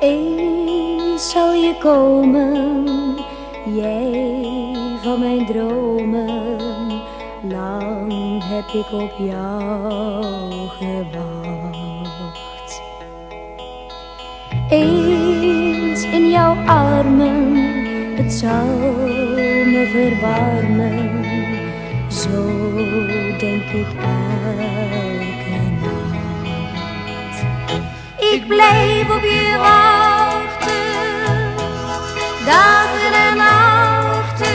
Eens zal je komen, jij van mijn dromen. Lang heb ik op jou gewacht. Eens in jouw armen, het zal me verwarmen. Zo denk ik elke Ik blijf op je wachten, dagen en nachten,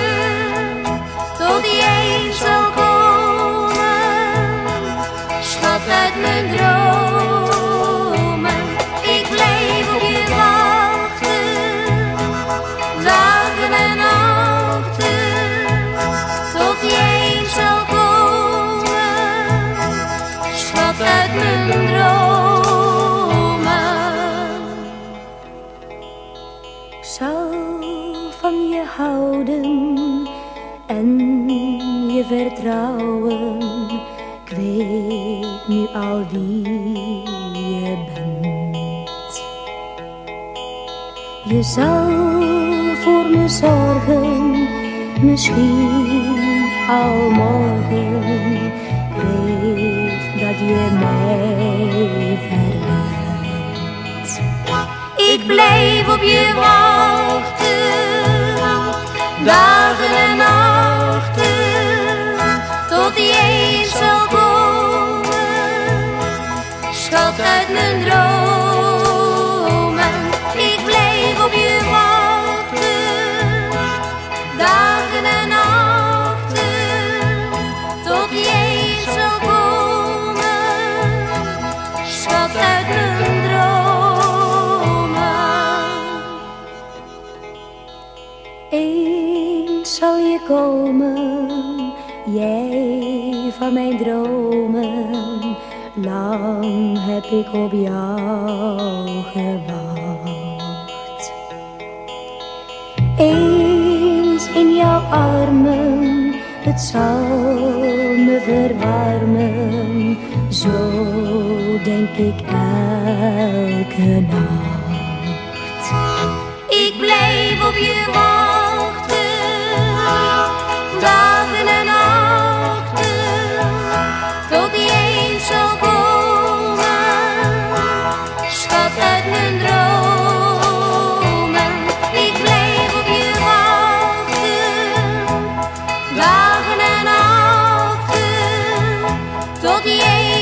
tot jij zal komen, schat uit mijn dromen. Ik blijf op je wachten, dagen en nachten, tot jij zal komen, schat uit mijn dromen. Van je houden en je vertrouwen. Ik weet nu al wie je bent. Je zal voor me zorgen, misschien al morgen. Ik weet dat je mij verwendt. Ik blijf op je wachten, dagen en nachten, tot jij zal komen, schat uit mijn dromen. Komen, jij van mijn dromen. Lang heb ik op jou gewacht. Eens in jouw armen, het zal me verwarmen. Zo denk ik elke nacht. Ik blijf op je wachten, Thought the